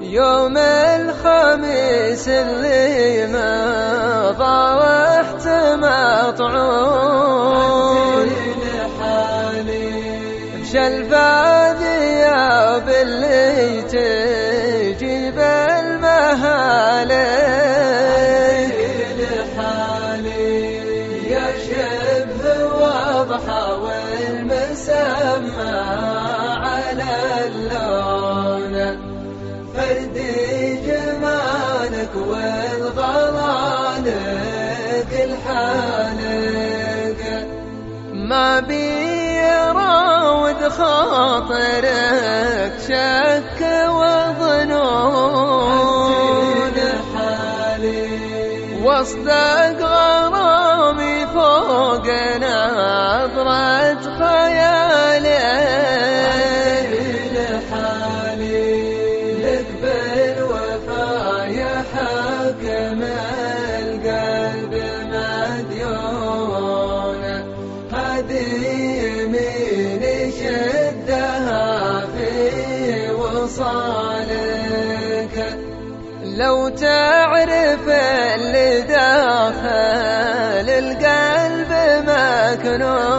يوم الخميس اللي مضى واحت مطعون مشى البادية باللي تجيب المهالي يا شبه واضحة والمسمى على اللون. فردي جمالك والغلالك الحالك. ما بيراود خاطرك شك وظنون. واصدق لو تعرف اللي داخل القلب مكنون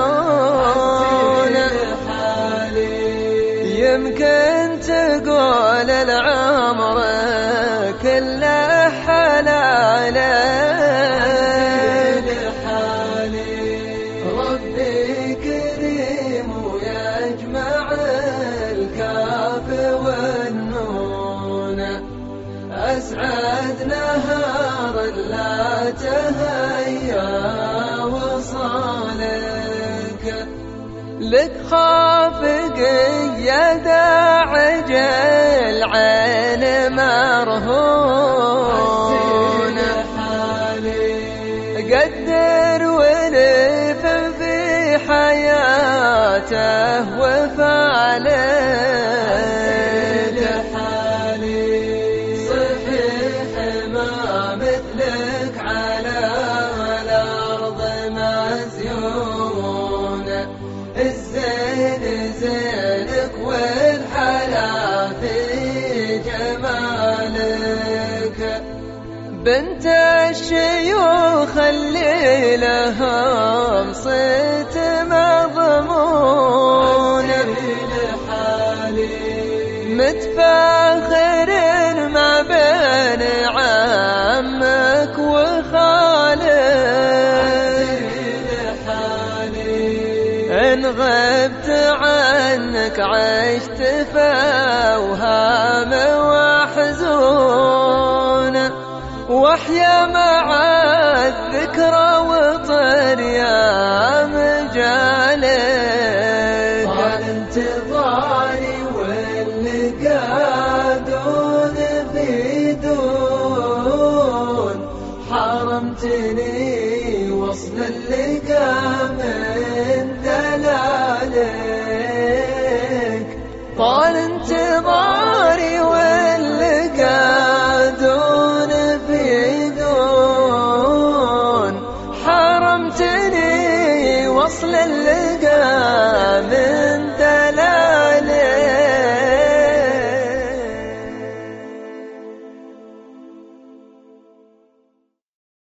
أسعد نهار لا تهيا وصالك. لك خافق يا داعج العين مرهون. قدر ولف في حياته وفعلك الزين زينك والحلا في جمالك. بنت الشيوخ اللي لهم صيت مضمون متفاخر إن غبت عنك عشت فوهام وحزون واحيا مع الذكرى وطر يا مجالك. طال انتظاري واللقا دون في دون حرمتني وصل اللقا انتظاري واللقا دون في دون حرمتني وصل اللقا من